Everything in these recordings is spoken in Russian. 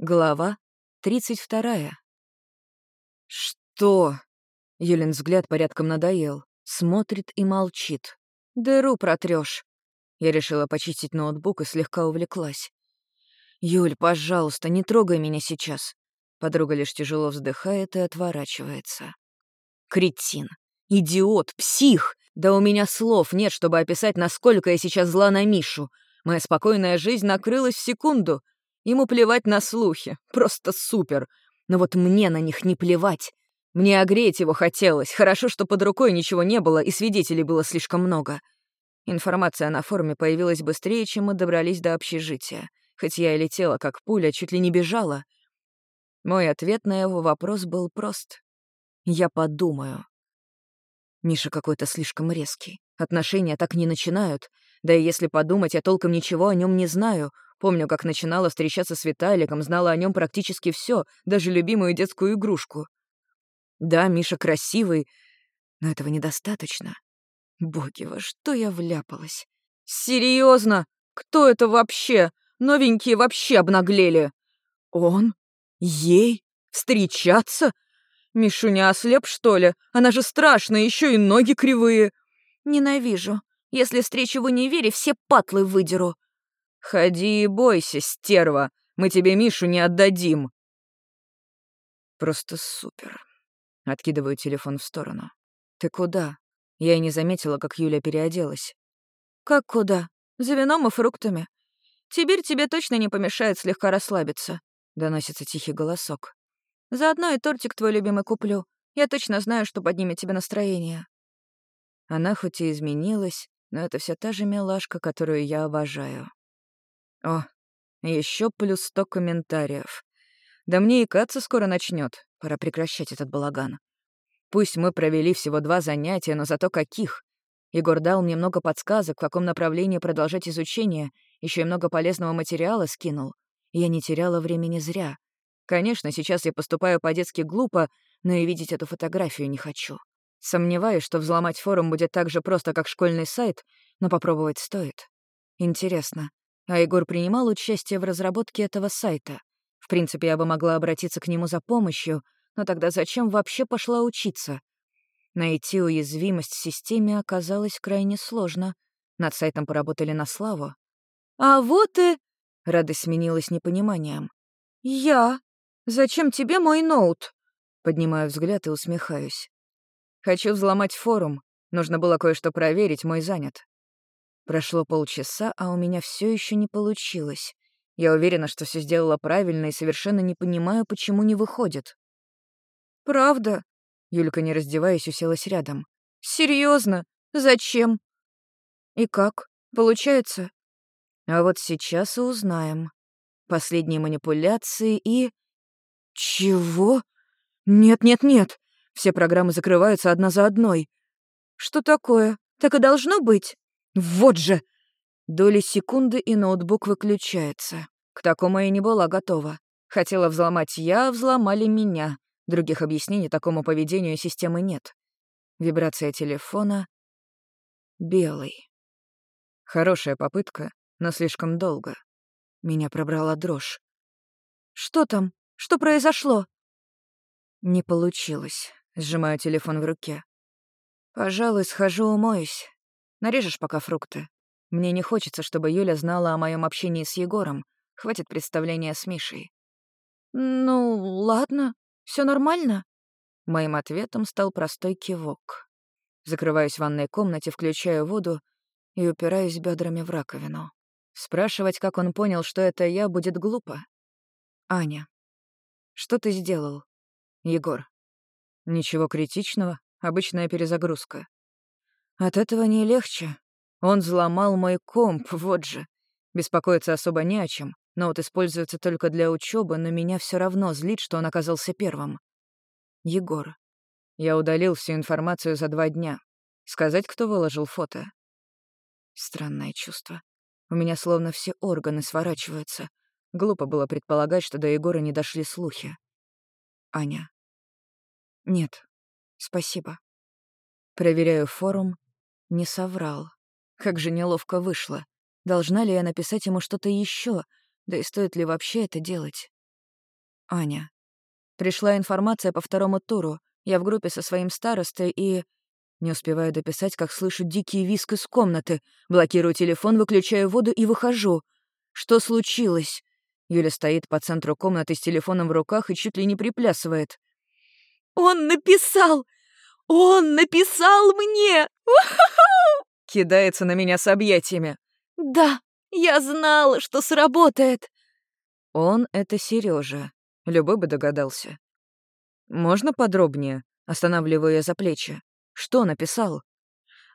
Глава 32. «Что?» Юлин взгляд порядком надоел. Смотрит и молчит. «Дыру протрёшь». Я решила почистить ноутбук и слегка увлеклась. «Юль, пожалуйста, не трогай меня сейчас». Подруга лишь тяжело вздыхает и отворачивается. «Кретин! Идиот! Псих! Да у меня слов нет, чтобы описать, насколько я сейчас зла на Мишу. Моя спокойная жизнь накрылась в секунду — Ему плевать на слухи, просто супер. Но вот мне на них не плевать. Мне огреть его хотелось. Хорошо, что под рукой ничего не было, и свидетелей было слишком много. Информация на форуме появилась быстрее, чем мы добрались до общежития. Хоть я и летела, как пуля, чуть ли не бежала. Мой ответ на его вопрос был прост. Я подумаю. Миша какой-то слишком резкий. Отношения так не начинают. Да и если подумать, я толком ничего о нем не знаю. Помню, как начинала встречаться с Виталиком, знала о нем практически все, даже любимую детскую игрушку. Да, Миша красивый, но этого недостаточно. Боги, во что я вляпалась? Серьезно? Кто это вообще? Новенькие вообще обнаглели. Он? Ей? Встречаться? Мишуня ослеп, что ли? Она же страшная, еще и ноги кривые. Ненавижу. Если встречу в универе, все патлы выдеру. «Ходи и бойся, стерва, мы тебе Мишу не отдадим!» «Просто супер!» Откидываю телефон в сторону. «Ты куда?» Я и не заметила, как Юля переоделась. «Как куда? За вином и фруктами. Теперь тебе точно не помешает слегка расслабиться», — доносится тихий голосок. «Заодно и тортик твой любимый куплю. Я точно знаю, что поднимет тебе настроение». Она хоть и изменилась, но это все та же милашка, которую я обожаю. О, еще плюс сто комментариев. Да мне и каться скоро начнет. Пора прекращать этот балаган. Пусть мы провели всего два занятия, но зато каких. Егор дал мне много подсказок, в каком направлении продолжать изучение, еще и много полезного материала скинул. Я не теряла времени зря. Конечно, сейчас я поступаю по-детски глупо, но и видеть эту фотографию не хочу. Сомневаюсь, что взломать форум будет так же просто, как школьный сайт, но попробовать стоит. Интересно, а Егор принимал участие в разработке этого сайта. В принципе, я бы могла обратиться к нему за помощью, но тогда зачем вообще пошла учиться? Найти уязвимость в системе оказалось крайне сложно. Над сайтом поработали на славу. «А вот и...» — радость сменилась непониманием. «Я? Зачем тебе мой ноут?» Поднимаю взгляд и усмехаюсь. «Хочу взломать форум. Нужно было кое-что проверить, мой занят. Прошло полчаса, а у меня все еще не получилось. Я уверена, что все сделала правильно и совершенно не понимаю, почему не выходит. «Правда?» Юлька, не раздеваясь, уселась рядом. Серьезно? Зачем?» «И как? Получается?» «А вот сейчас и узнаем. Последние манипуляции и...» «Чего? Нет-нет-нет! Все программы закрываются одна за одной. Что такое? Так и должно быть?» Вот же! Доли секунды, и ноутбук выключается. К такому я не была готова. Хотела взломать я, а взломали меня. Других объяснений такому поведению системы нет. Вибрация телефона. Белый. Хорошая попытка, но слишком долго. Меня пробрала дрожь. «Что там? Что произошло?» Не получилось. Сжимаю телефон в руке. «Пожалуй, схожу умоюсь. Нарежешь пока фрукты. Мне не хочется, чтобы Юля знала о моем общении с Егором. Хватит представления с Мишей. «Ну, ладно. все нормально?» Моим ответом стал простой кивок. Закрываюсь в ванной комнате, включаю воду и упираюсь бедрами в раковину. Спрашивать, как он понял, что это я, будет глупо. «Аня, что ты сделал?» «Егор». «Ничего критичного, обычная перезагрузка. От этого не легче. Он взломал мой комп, вот же. Беспокоиться особо не о чем. Ноут используется только для учебы, но меня все равно злит, что он оказался первым. Егор. Я удалил всю информацию за два дня. Сказать, кто выложил фото? Странное чувство. У меня словно все органы сворачиваются. Глупо было предполагать, что до Егора не дошли слухи. Аня. Нет, спасибо. Проверяю форум, не соврал. Как же неловко вышло. Должна ли я написать ему что-то еще? Да и стоит ли вообще это делать? Аня. Пришла информация по второму туру. Я в группе со своим старостой и... Не успеваю дописать, как слышу дикий виск из комнаты. Блокирую телефон, выключаю воду и выхожу. Что случилось? Юля стоит по центру комнаты с телефоном в руках и чуть ли не приплясывает. «Он написал! Он написал мне!» Кидается на меня с объятиями. «Да, я знала, что сработает!» Он — это Сережа. Любой бы догадался. «Можно подробнее?» — останавливаю я за плечи. «Что написал?»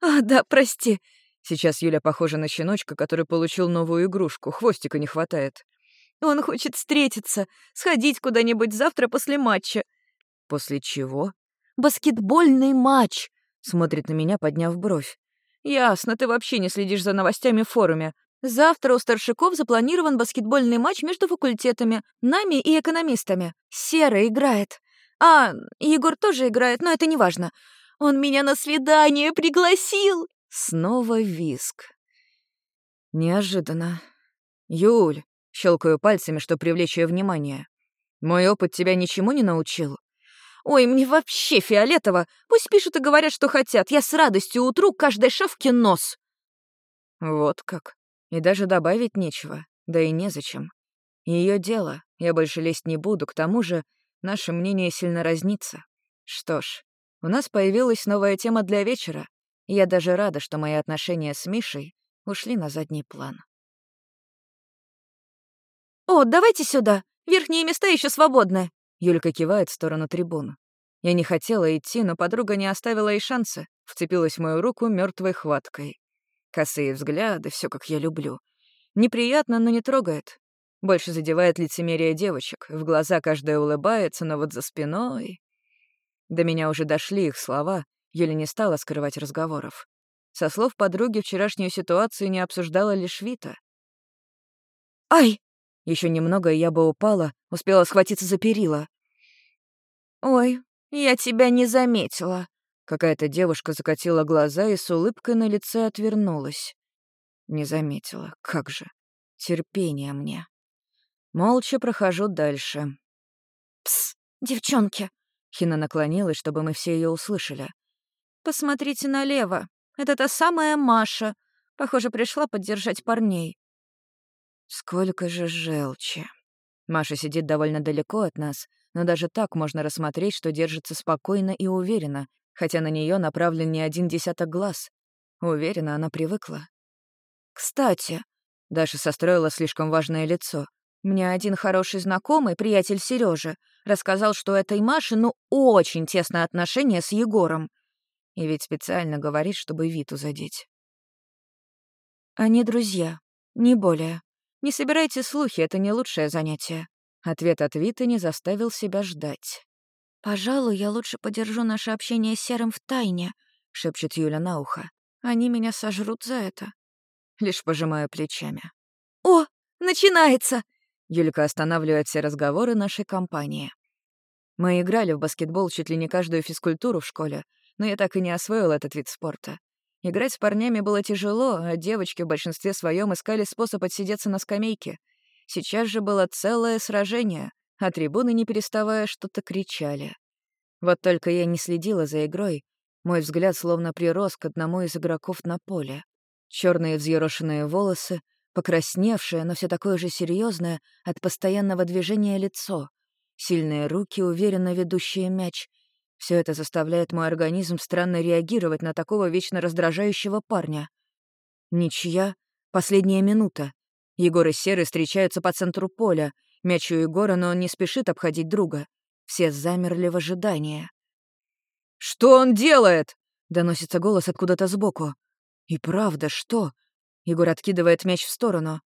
«А, да, прости». Сейчас Юля похожа на щеночка, который получил новую игрушку. Хвостика не хватает. «Он хочет встретиться, сходить куда-нибудь завтра после матча». «После чего?» «Баскетбольный матч», — смотрит на меня, подняв бровь. «Ясно, ты вообще не следишь за новостями в форуме. Завтра у старшиков запланирован баскетбольный матч между факультетами, нами и экономистами. Сера играет. А, Егор тоже играет, но это не важно. Он меня на свидание пригласил. Снова виск. Неожиданно. Юль, щелкаю пальцами, чтобы привлечь ее внимание. Мой опыт тебя ничему не научил? Ой, мне вообще фиолетово. Пусть пишут и говорят, что хотят. Я с радостью утру каждой шавке нос. Вот как. И даже добавить нечего, да и незачем. Ее дело, я больше лезть не буду, к тому же наше мнение сильно разнится. Что ж, у нас появилась новая тема для вечера, я даже рада, что мои отношения с Мишей ушли на задний план. «О, давайте сюда! Верхние места еще свободны!» Юлька кивает в сторону трибун. Я не хотела идти, но подруга не оставила и шанса, вцепилась в мою руку мертвой хваткой. Косые взгляды, все как я люблю. Неприятно, но не трогает. Больше задевает лицемерие девочек. В глаза каждая улыбается, но вот за спиной... До меня уже дошли их слова, Юля не стала скрывать разговоров. Со слов подруги вчерашнюю ситуацию не обсуждала лишь Вита. «Ай!» Еще немного, и я бы упала, успела схватиться за перила. «Ой, я тебя не заметила», Какая-то девушка закатила глаза и с улыбкой на лице отвернулась. Не заметила. Как же. Терпение мне. Молча прохожу дальше. «Пс, девчонки!» Хина наклонилась, чтобы мы все ее услышали. «Посмотрите налево. Это та самая Маша. Похоже, пришла поддержать парней». Сколько же желчи. Маша сидит довольно далеко от нас, но даже так можно рассмотреть, что держится спокойно и уверенно, хотя на нее направлен не один десяток глаз. Уверена, она привыкла. «Кстати», — Даша состроила слишком важное лицо. «Мне один хороший знакомый, приятель Сережи, рассказал, что у этой Маши ну очень тесное отношение с Егором. И ведь специально говорит, чтобы Виту задеть. Они друзья, не более. Не собирайте слухи, это не лучшее занятие. Ответ от Виты не заставил себя ждать. «Пожалуй, я лучше подержу наше общение с Серым в тайне», — шепчет Юля на ухо. «Они меня сожрут за это». Лишь пожимаю плечами. «О, начинается!» Юлька останавливает все разговоры нашей компании. Мы играли в баскетбол чуть ли не каждую физкультуру в школе, но я так и не освоил этот вид спорта. Играть с парнями было тяжело, а девочки в большинстве своем искали способ отсидеться на скамейке. Сейчас же было целое сражение а трибуны, не переставая, что-то кричали. Вот только я не следила за игрой, мой взгляд словно прирос к одному из игроков на поле. Черные взъерошенные волосы, покрасневшее, но все такое же серьезное от постоянного движения лицо, сильные руки, уверенно ведущие мяч. Все это заставляет мой организм странно реагировать на такого вечно раздражающего парня. Ничья, последняя минута. Егор и Серый встречаются по центру поля. Мяч у Егора, но он не спешит обходить друга. Все замерли в ожидании. «Что он делает?» — доносится голос откуда-то сбоку. «И правда, что?» — Егор откидывает мяч в сторону.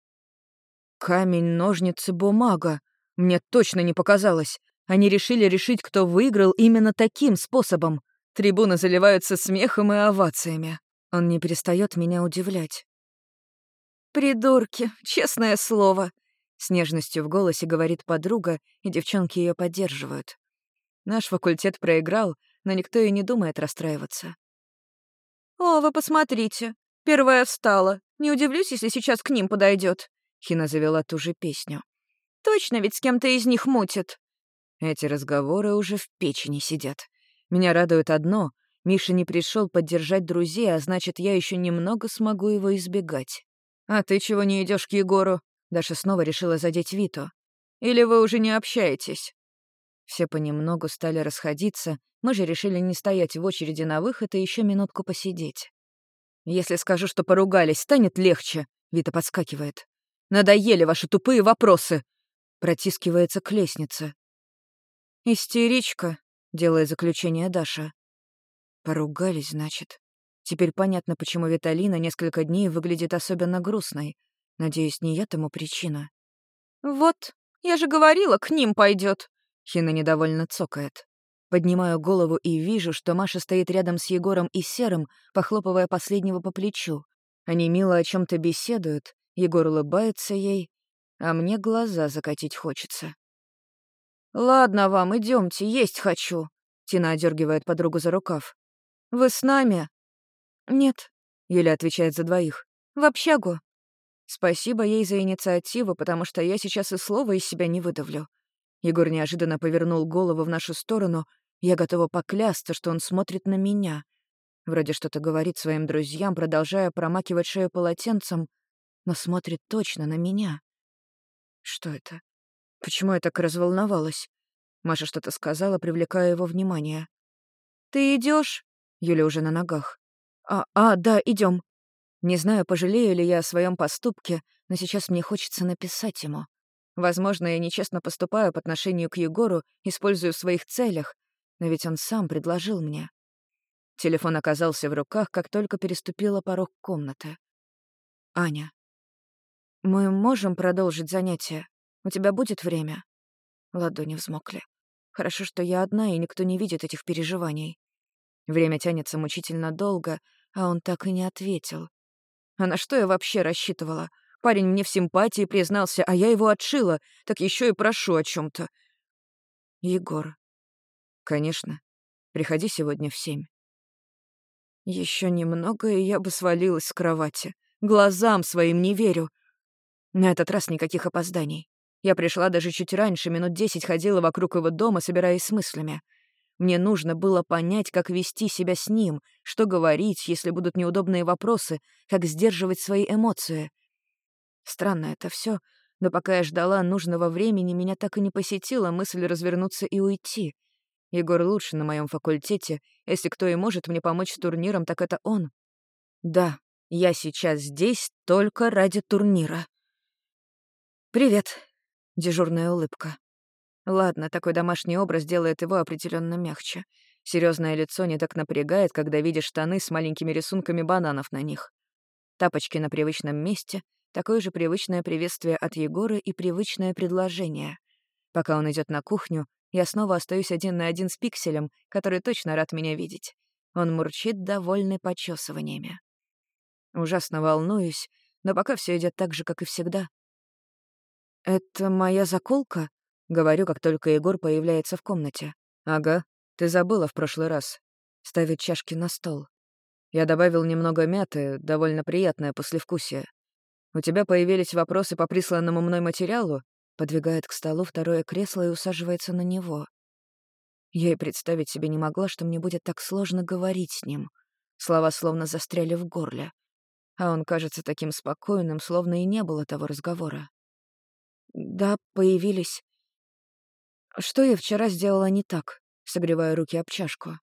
«Камень, ножницы, бумага. Мне точно не показалось. Они решили решить, кто выиграл именно таким способом. Трибуны заливаются смехом и овациями. Он не перестает меня удивлять. «Придурки, честное слово», с нежностью в голосе говорит подруга, и девчонки ее поддерживают. Наш факультет проиграл, но никто и не думает расстраиваться. «О, вы посмотрите. Первая встала. Не удивлюсь, если сейчас к ним подойдет. Хина завела ту же песню. «Точно ведь с кем-то из них мутит». Эти разговоры уже в печени сидят. Меня радует одно — Миша не пришел поддержать друзей, а значит, я еще немного смогу его избегать. «А ты чего не идешь к Егору?» Даша снова решила задеть Виту. «Или вы уже не общаетесь?» Все понемногу стали расходиться, мы же решили не стоять в очереди на выход и еще минутку посидеть. «Если скажу, что поругались, станет легче», — Вита подскакивает. «Надоели ваши тупые вопросы!» Протискивается к лестнице. «Истеричка», — делает заключение Даша. Поругались, значит. Теперь понятно, почему Виталина несколько дней выглядит особенно грустной. Надеюсь, не я тому причина. «Вот, я же говорила, к ним пойдет. Хина недовольно цокает. Поднимаю голову и вижу, что Маша стоит рядом с Егором и Серым, похлопывая последнего по плечу. Они мило о чем то беседуют, Егор улыбается ей, а мне глаза закатить хочется. «Ладно вам, идемте, есть хочу», — Тина одергивает подругу за рукав. «Вы с нами?» «Нет», — Юля отвечает за двоих. «В общагу». Спасибо ей за инициативу, потому что я сейчас и слова из себя не выдавлю. Егор неожиданно повернул голову в нашу сторону. Я готова поклясться, что он смотрит на меня. Вроде что-то говорит своим друзьям, продолжая промакивать шею полотенцем, но смотрит точно на меня. Что это? Почему я так разволновалась? Маша что-то сказала, привлекая его внимание. «Ты идешь? Юля уже на ногах. «А, а да, идем. Не знаю, пожалею ли я о своем поступке, но сейчас мне хочется написать ему. Возможно, я нечестно поступаю по отношению к Егору, использую в своих целях, но ведь он сам предложил мне. Телефон оказался в руках, как только переступила порог комнаты. «Аня, мы можем продолжить занятие? У тебя будет время?» Ладони взмокли. Хорошо, что я одна, и никто не видит этих переживаний. Время тянется мучительно долго, а он так и не ответил. А на что я вообще рассчитывала? Парень мне в симпатии признался, а я его отшила, так еще и прошу о чем то Егор. Конечно. Приходи сегодня в семь. Еще немного, и я бы свалилась с кровати. Глазам своим не верю. На этот раз никаких опозданий. Я пришла даже чуть раньше, минут десять ходила вокруг его дома, собираясь с мыслями. Мне нужно было понять, как вести себя с ним, что говорить, если будут неудобные вопросы, как сдерживать свои эмоции. Странно это все, но пока я ждала нужного времени, меня так и не посетила мысль развернуться и уйти. Егор лучше на моем факультете. Если кто и может мне помочь с турниром, так это он. Да, я сейчас здесь только ради турнира. «Привет», — дежурная улыбка. Ладно, такой домашний образ делает его определенно мягче. Серьезное лицо не так напрягает, когда видишь штаны с маленькими рисунками бананов на них. Тапочки на привычном месте, такое же привычное приветствие от Егора и привычное предложение. Пока он идет на кухню, я снова остаюсь один на один с Пикселем, который точно рад меня видеть. Он мурчит, довольный почесываниями. Ужасно волнуюсь, но пока все идет так же, как и всегда. «Это моя заколка?» Говорю, как только Егор появляется в комнате. «Ага, ты забыла в прошлый раз. Ставить чашки на стол. Я добавил немного мяты, довольно приятное послевкусие. У тебя появились вопросы по присланному мной материалу?» Подвигает к столу второе кресло и усаживается на него. Я и представить себе не могла, что мне будет так сложно говорить с ним. Слова словно застряли в горле. А он кажется таким спокойным, словно и не было того разговора. «Да, появились. Что я вчера сделала не так, согревая руки об чашку?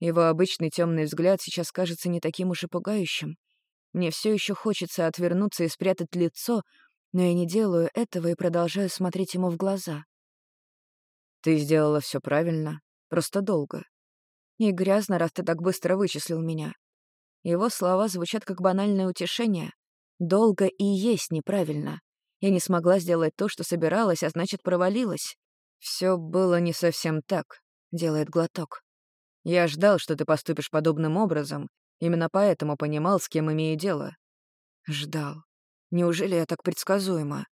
Его обычный темный взгляд сейчас кажется не таким уж и пугающим. Мне все еще хочется отвернуться и спрятать лицо, но я не делаю этого и продолжаю смотреть ему в глаза. Ты сделала все правильно, просто долго. И грязно, раз ты так быстро вычислил меня. Его слова звучат как банальное утешение. Долго и есть неправильно. Я не смогла сделать то, что собиралась, а значит, провалилась. Все было не совсем так, делает глоток. Я ждал, что ты поступишь подобным образом, именно поэтому понимал, с кем имею дело. Ждал. Неужели я так предсказуема?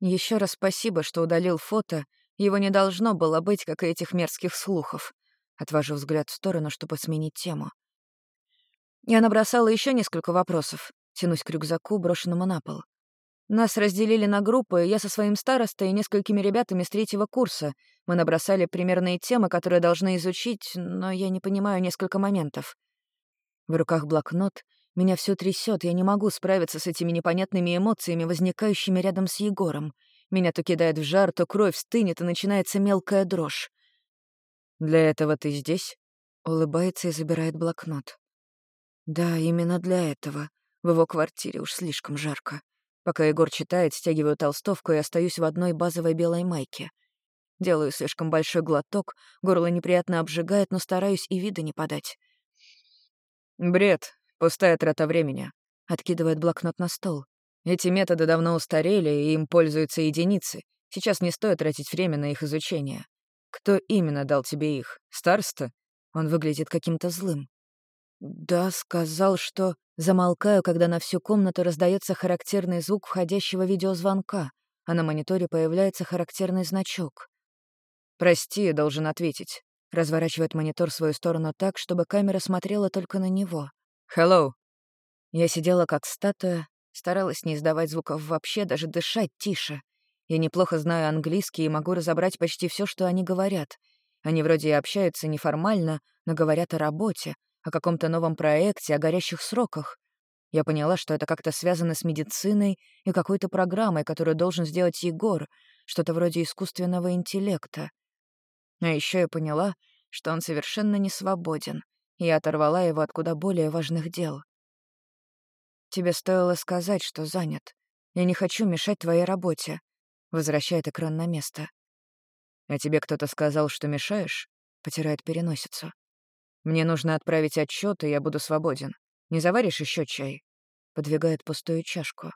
Еще раз спасибо, что удалил фото. Его не должно было быть, как и этих мерзких слухов. Отвожу взгляд в сторону, чтобы сменить тему. Я набросала еще несколько вопросов. Тянусь к рюкзаку, брошенному на пол. Нас разделили на группы, я со своим старостой и несколькими ребятами с третьего курса. Мы набросали примерные темы, которые должны изучить, но я не понимаю несколько моментов. В руках блокнот, меня все трясет, я не могу справиться с этими непонятными эмоциями, возникающими рядом с Егором. Меня то кидает в жар, то кровь стынет, и начинается мелкая дрожь. «Для этого ты здесь?» — улыбается и забирает блокнот. «Да, именно для этого. В его квартире уж слишком жарко. Пока Егор читает, стягиваю толстовку и остаюсь в одной базовой белой майке. Делаю слишком большой глоток, горло неприятно обжигает, но стараюсь и вида не подать. «Бред, пустая трата времени», — откидывает блокнот на стол. «Эти методы давно устарели, и им пользуются единицы. Сейчас не стоит тратить время на их изучение. Кто именно дал тебе их? Староста?» Он выглядит каким-то злым. «Да, сказал, что...» Замолкаю, когда на всю комнату раздается характерный звук входящего видеозвонка, а на мониторе появляется характерный значок. «Прости, должен ответить». Разворачивает монитор в свою сторону так, чтобы камера смотрела только на него. «Hello». Я сидела как статуя, старалась не издавать звуков вообще, даже дышать тише. Я неплохо знаю английский и могу разобрать почти все, что они говорят. Они вроде и общаются неформально, но говорят о работе, о каком-то новом проекте, о горящих сроках. Я поняла, что это как-то связано с медициной и какой-то программой, которую должен сделать Егор, что-то вроде искусственного интеллекта. А еще я поняла, что он совершенно не свободен, и я оторвала его от куда более важных дел. «Тебе стоило сказать, что занят. Я не хочу мешать твоей работе», — возвращает экран на место. «А тебе кто-то сказал, что мешаешь?» — потирает переносицу. Мне нужно отправить отчет, и я буду свободен. Не заваришь еще чай?» Подвигает пустую чашку.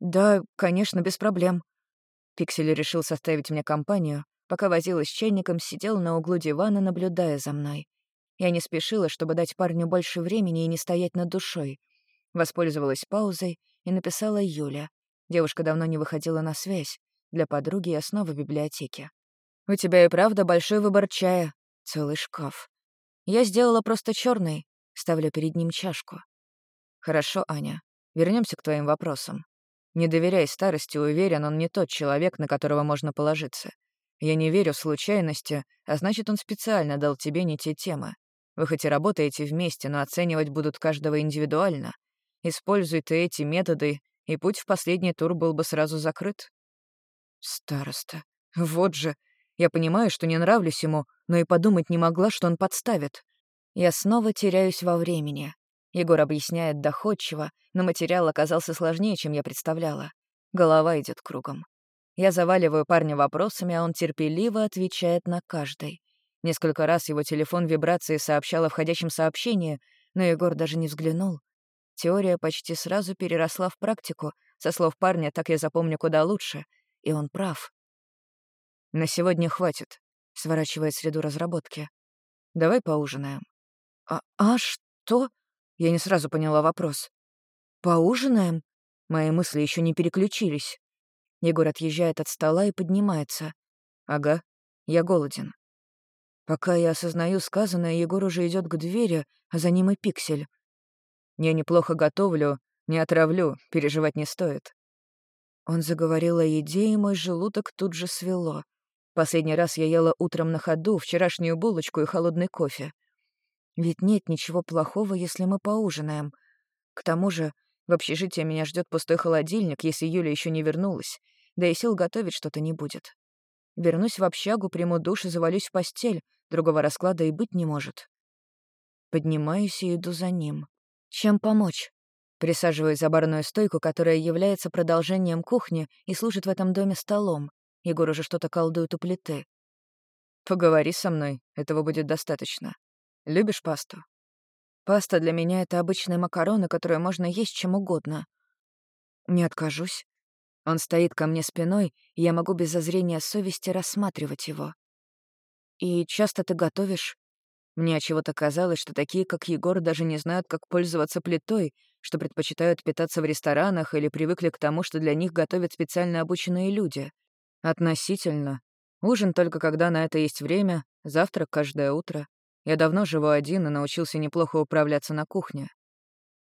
«Да, конечно, без проблем». Пиксель решил составить мне компанию. Пока возилась с чайником, сидел на углу дивана, наблюдая за мной. Я не спешила, чтобы дать парню больше времени и не стоять над душой. Воспользовалась паузой и написала Юля. Девушка давно не выходила на связь. Для подруги я снова в библиотеке. «У тебя и правда большой выбор чая. Целый шкаф. Я сделала просто черный, ставлю перед ним чашку. Хорошо, Аня. Вернемся к твоим вопросам. Не доверяй старости, уверен, он не тот человек, на которого можно положиться. Я не верю в случайности, а значит, он специально дал тебе не те темы. Вы хоть и работаете вместе, но оценивать будут каждого индивидуально. Используй ты эти методы, и путь в последний тур был бы сразу закрыт. Староста. Вот же. Я понимаю, что не нравлюсь ему, но и подумать не могла, что он подставит. Я снова теряюсь во времени. Егор объясняет доходчиво, но материал оказался сложнее, чем я представляла. Голова идет кругом. Я заваливаю парня вопросами, а он терпеливо отвечает на каждый. Несколько раз его телефон вибрации сообщал о входящем сообщении, но Егор даже не взглянул. Теория почти сразу переросла в практику. Со слов парня так я запомню куда лучше. И он прав. «На сегодня хватит», — сворачивает среду разработки. «Давай поужинаем». «А, а что?» Я не сразу поняла вопрос. «Поужинаем?» Мои мысли еще не переключились. Егор отъезжает от стола и поднимается. «Ага, я голоден». Пока я осознаю сказанное, Егор уже идет к двери, а за ним и пиксель. «Я неплохо готовлю, не отравлю, переживать не стоит». Он заговорил о еде, и мой желудок тут же свело. Последний раз я ела утром на ходу вчерашнюю булочку и холодный кофе. Ведь нет ничего плохого, если мы поужинаем. К тому же в общежитии меня ждет пустой холодильник, если Юля еще не вернулась, да и сил готовить что-то не будет. Вернусь в общагу, приму душ и завалюсь в постель, другого расклада и быть не может. Поднимаюсь и иду за ним. Чем помочь? Присаживаюсь за барную стойку, которая является продолжением кухни и служит в этом доме столом. Егор уже что-то колдует у плиты. «Поговори со мной, этого будет достаточно. Любишь пасту?» «Паста для меня — это обычные макароны, которые можно есть чем угодно». «Не откажусь». Он стоит ко мне спиной, и я могу без зазрения совести рассматривать его. «И часто ты готовишь?» Мне чего-то казалось, что такие, как Егор, даже не знают, как пользоваться плитой, что предпочитают питаться в ресторанах или привыкли к тому, что для них готовят специально обученные люди. Относительно. Ужин только когда на это есть время, завтрак каждое утро. Я давно живу один и научился неплохо управляться на кухне.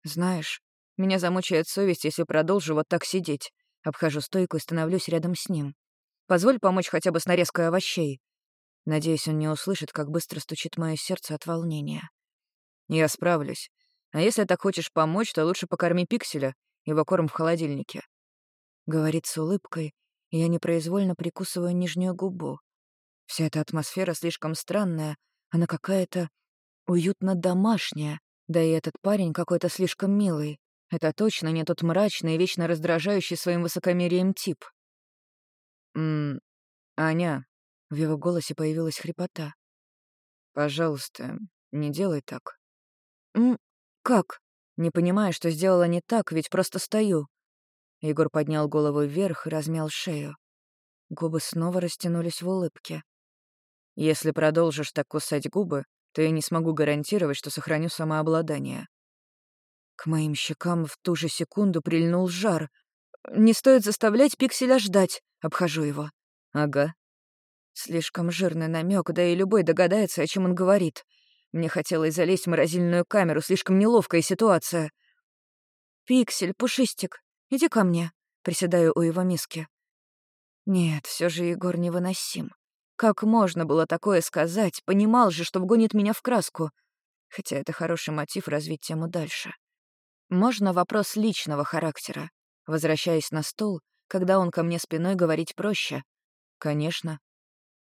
Знаешь, меня замучает совесть, если продолжу вот так сидеть. Обхожу стойку и становлюсь рядом с ним. Позволь помочь хотя бы с нарезкой овощей. Надеюсь, он не услышит, как быстро стучит мое сердце от волнения. Я справлюсь. А если так хочешь помочь, то лучше покорми пикселя, его корм в холодильнике. Говорит с улыбкой, я непроизвольно прикусываю нижнюю губу. Вся эта атмосфера слишком странная, она какая-то уютно домашняя, да и этот парень какой-то слишком милый. Это точно не тот мрачный и вечно раздражающий своим высокомерием тип. «Ммм, Аня», — в его голосе появилась хрипота. «Пожалуйста, не делай так». «М, как?» Не понимая, что сделала не так, ведь просто стою. Егор поднял голову вверх и размял шею. Губы снова растянулись в улыбке. «Если продолжишь так кусать губы, то я не смогу гарантировать, что сохраню самообладание». К моим щекам в ту же секунду прильнул жар. «Не стоит заставлять пикселя ждать», — обхожу его. «Ага». Слишком жирный намек, да и любой догадается, о чем он говорит. Мне хотелось залезть в морозильную камеру, слишком неловкая ситуация. «Пиксель, пушистик, иди ко мне», — приседаю у его миски. Нет, все же Егор невыносим. Как можно было такое сказать? Понимал же, что вгонит меня в краску. Хотя это хороший мотив развить тему дальше. Можно вопрос личного характера. Возвращаясь на стол, когда он ко мне спиной говорить проще. Конечно.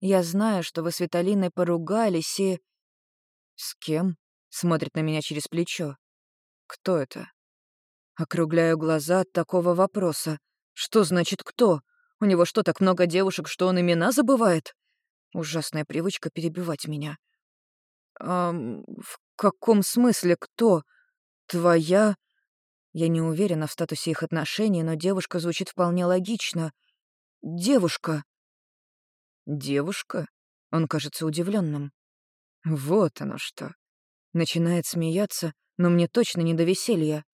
Я знаю, что вы с Виталиной поругались и... С кем? Смотрит на меня через плечо. Кто это? Округляю глаза от такого вопроса. Что значит «кто»? У него что, так много девушек, что он имена забывает? Ужасная привычка перебивать меня. «Эм, в каком смысле кто? Твоя...» Я не уверена в статусе их отношений, но девушка звучит вполне логично. «Девушка». «Девушка?» Он кажется удивленным. «Вот оно что». Начинает смеяться, но мне точно не до веселья.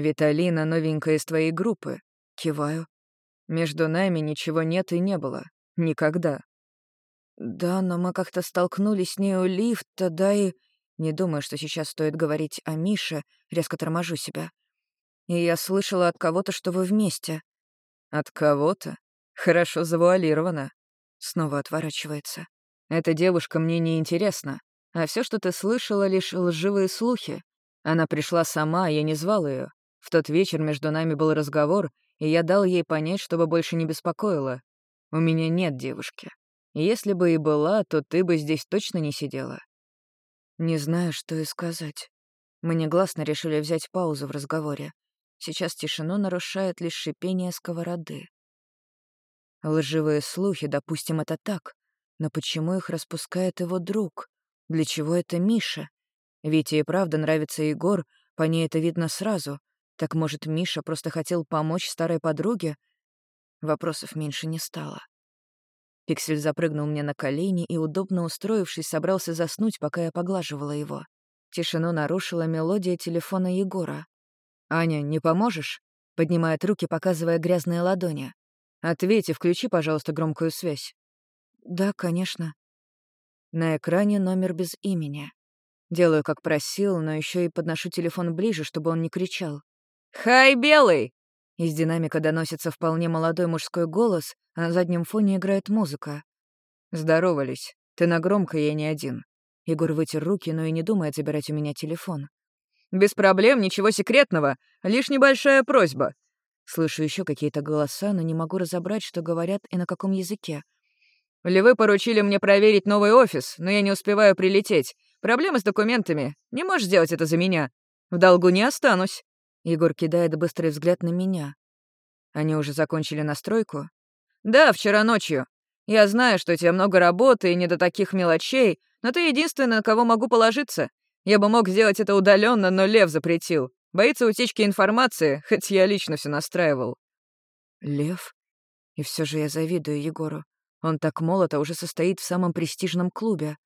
«Виталина новенькая из твоей группы». Киваю. Между нами ничего нет и не было. Никогда. Да, но мы как-то столкнулись с ней у лифта, да и... Не думаю, что сейчас стоит говорить о Мише, резко торможу себя. И я слышала от кого-то, что вы вместе. От кого-то? Хорошо завуалировано. Снова отворачивается. Эта девушка мне не интересна, а все, что ты слышала, лишь лживые слухи. Она пришла сама, я не звал ее. В тот вечер между нами был разговор, и я дал ей понять, чтобы больше не беспокоила. У меня нет девушки. Если бы и была, то ты бы здесь точно не сидела. Не знаю, что и сказать. Мы негласно решили взять паузу в разговоре. Сейчас тишину нарушает лишь шипение сковороды. Лживые слухи, допустим, это так. Но почему их распускает его друг? Для чего это Миша? Вите и правда нравится Егор, по ней это видно сразу. Так, может, Миша просто хотел помочь старой подруге? Вопросов меньше не стало. Пиксель запрыгнул мне на колени и, удобно устроившись, собрался заснуть, пока я поглаживала его. Тишину нарушила мелодия телефона Егора. «Аня, не поможешь?» — поднимает руки, показывая грязные ладони. «Ответь и включи, пожалуйста, громкую связь». «Да, конечно». На экране номер без имени. Делаю, как просил, но еще и подношу телефон ближе, чтобы он не кричал. «Хай, Белый!» Из динамика доносится вполне молодой мужской голос, а на заднем фоне играет музыка. «Здоровались. Ты на громко, я не один». Егор вытер руки, но и не думает забирать у меня телефон. «Без проблем, ничего секретного. Лишь небольшая просьба». Слышу еще какие-то голоса, но не могу разобрать, что говорят и на каком языке. «Левы поручили мне проверить новый офис, но я не успеваю прилететь. Проблемы с документами. Не можешь сделать это за меня. В долгу не останусь». Егор кидает быстрый взгляд на меня. Они уже закончили настройку? Да, вчера ночью. Я знаю, что у тебя много работы и не до таких мелочей, но ты единственный, на кого могу положиться. Я бы мог сделать это удаленно, но Лев запретил. Боится утечки информации, хоть я лично все настраивал. Лев? И все же я завидую Егору. Он так молод, а уже состоит в самом престижном клубе.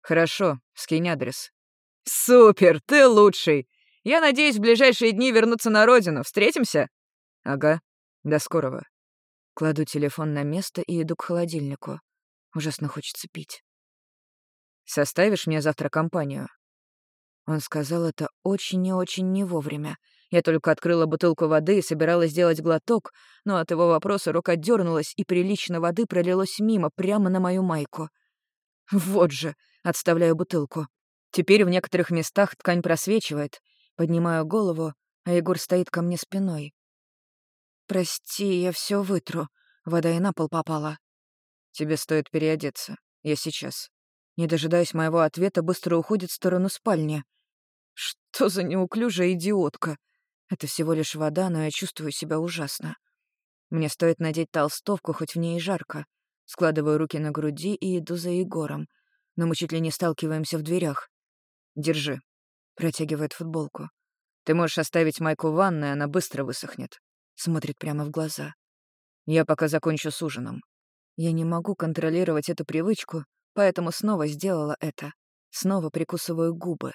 Хорошо, скинь адрес. Супер, ты лучший. Я надеюсь в ближайшие дни вернуться на родину. Встретимся?» «Ага. До скорого». Кладу телефон на место и иду к холодильнику. Ужасно хочется пить. «Составишь мне завтра компанию?» Он сказал это очень и очень не вовремя. Я только открыла бутылку воды и собиралась сделать глоток, но от его вопроса рука дернулась, и прилично воды пролилось мимо, прямо на мою майку. Вот же, отставляю бутылку. Теперь в некоторых местах ткань просвечивает. Поднимаю голову, а Егор стоит ко мне спиной. «Прости, я все вытру. Вода и на пол попала». «Тебе стоит переодеться. Я сейчас». Не дожидаясь моего ответа, быстро уходит в сторону спальни. Что за неуклюжая идиотка? Это всего лишь вода, но я чувствую себя ужасно. Мне стоит надеть толстовку, хоть в ней и жарко. Складываю руки на груди и иду за Егором. Но мы чуть ли не сталкиваемся в дверях. «Держи», — протягивает футболку. «Ты можешь оставить майку в ванной, она быстро высохнет». Смотрит прямо в глаза. «Я пока закончу с ужином». Я не могу контролировать эту привычку, поэтому снова сделала это. Снова прикусываю губы.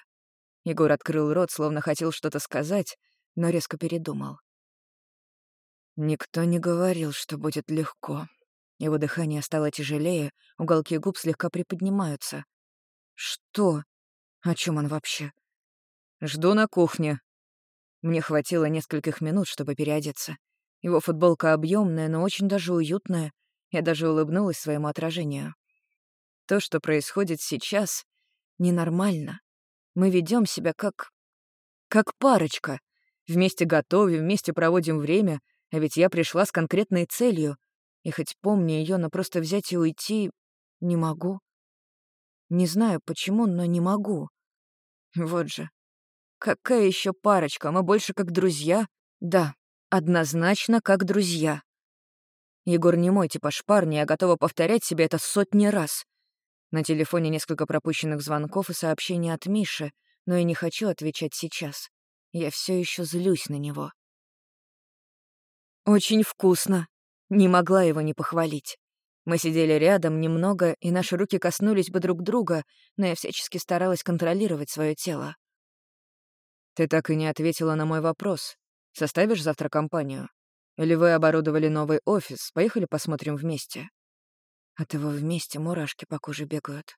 Егор открыл рот, словно хотел что-то сказать, но резко передумал. Никто не говорил, что будет легко. Его дыхание стало тяжелее, уголки губ слегка приподнимаются. Что? О чем он вообще? Жду на кухне. Мне хватило нескольких минут, чтобы переодеться. Его футболка объемная, но очень даже уютная. Я даже улыбнулась своему отражению. То, что происходит сейчас, ненормально. Мы ведем себя как... как парочка. Вместе готовим, вместе проводим время, а ведь я пришла с конкретной целью. И хоть помню ее, но просто взять и уйти не могу. Не знаю почему, но не могу. Вот же. Какая еще парочка? Мы больше как друзья? Да, однозначно как друзья. Егор не мой типаж парня, я готова повторять себе это сотни раз. На телефоне несколько пропущенных звонков и сообщений от Миши, но я не хочу отвечать сейчас. Я все еще злюсь на него. «Очень вкусно!» Не могла его не похвалить. Мы сидели рядом немного, и наши руки коснулись бы друг друга, но я всячески старалась контролировать свое тело. «Ты так и не ответила на мой вопрос. Составишь завтра компанию? Или вы оборудовали новый офис? Поехали посмотрим вместе?» От его вместе мурашки по коже бегают.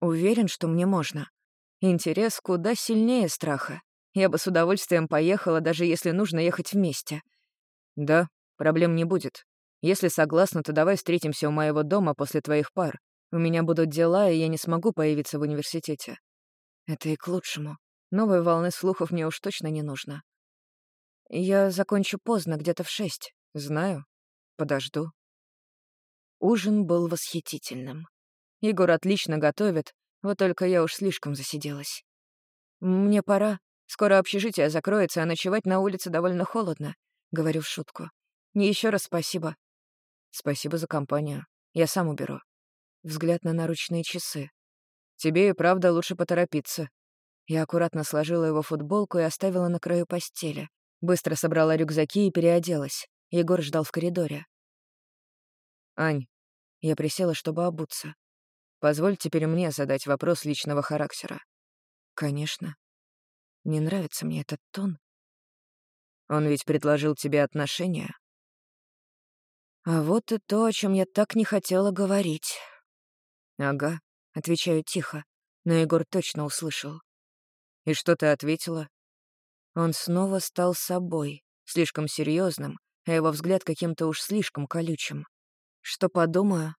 Уверен, что мне можно. Интерес куда сильнее страха. Я бы с удовольствием поехала, даже если нужно ехать вместе. Да, проблем не будет. Если согласна, то давай встретимся у моего дома после твоих пар. У меня будут дела, и я не смогу появиться в университете. Это и к лучшему. Новой волны слухов мне уж точно не нужно. Я закончу поздно, где-то в шесть. Знаю. Подожду. Ужин был восхитительным. Егор отлично готовит, вот только я уж слишком засиделась. «Мне пора. Скоро общежитие закроется, а ночевать на улице довольно холодно», — говорю в шутку. «Не еще раз спасибо». «Спасибо за компанию. Я сам уберу». Взгляд на наручные часы. «Тебе и правда лучше поторопиться». Я аккуратно сложила его футболку и оставила на краю постели. Быстро собрала рюкзаки и переоделась. Егор ждал в коридоре. «Ань». Я присела, чтобы обуться. «Позволь теперь мне задать вопрос личного характера». «Конечно. Не нравится мне этот тон». «Он ведь предложил тебе отношения?» «А вот и то, о чем я так не хотела говорить». «Ага», — отвечаю тихо, но Егор точно услышал. «И что ты ответила?» Он снова стал собой, слишком серьезным, а его взгляд каким-то уж слишком колючим. Что подумаю?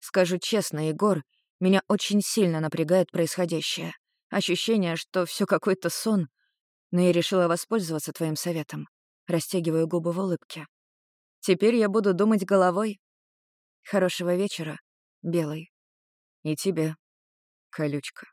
Скажу честно, Егор, меня очень сильно напрягает происходящее. Ощущение, что все какой-то сон. Но я решила воспользоваться твоим советом. Растягиваю губы в улыбке. Теперь я буду думать головой. Хорошего вечера, Белый. И тебе, колючка.